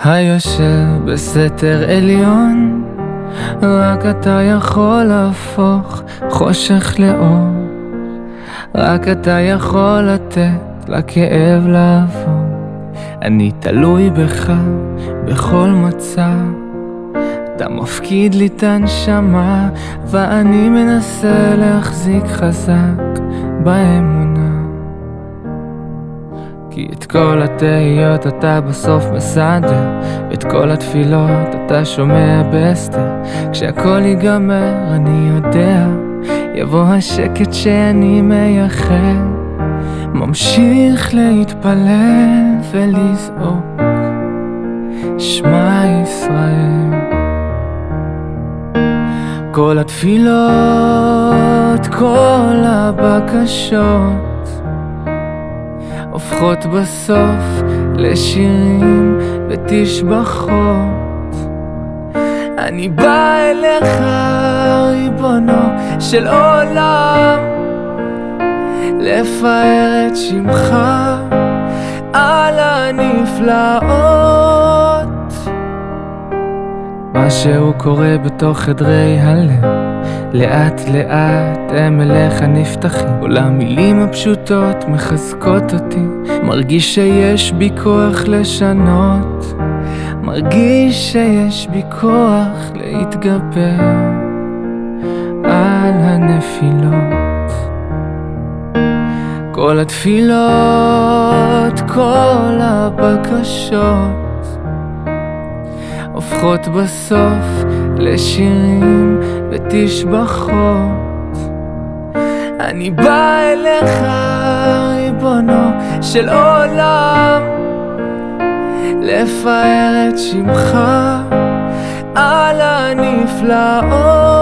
היושב בסתר עליון, רק אתה יכול להפוך חושך לאור, רק אתה יכול לתת לכאב לעבור. אני תלוי בך בכל מצב, אתה מפקיד לי את הנשמה, ואני מנסה להחזיק חזק באמונה. כי את כל התהיות אתה בסוף מסדר, ואת כל התפילות אתה שומע בהסתר. כשהכל ייגמר אני יודע, יבוא השקט שאני מייחל. ממשיך להתפלל ולזעוק, שמע ישראל. כל התפילות, כל הבקשות הופכות בסוף לשירים ותשבחות. אני בא אליך, ריבונו של עולם, לפאר את שמך על הנפלאות. משהו קורה בתוך חדרי הלב, לאט לאט הם אליך נפתחים. כל המילים הפשוטות מחזקות אותי, מרגיש שיש בי כוח לשנות, מרגיש שיש בי כוח להתגבר על הנפילות. כל התפילות, כל הבקשות הופכות בסוף לשירים ותשבחות. אני בא אליך, ריבונו של עולם, לפאר את שמך על הנפלאות.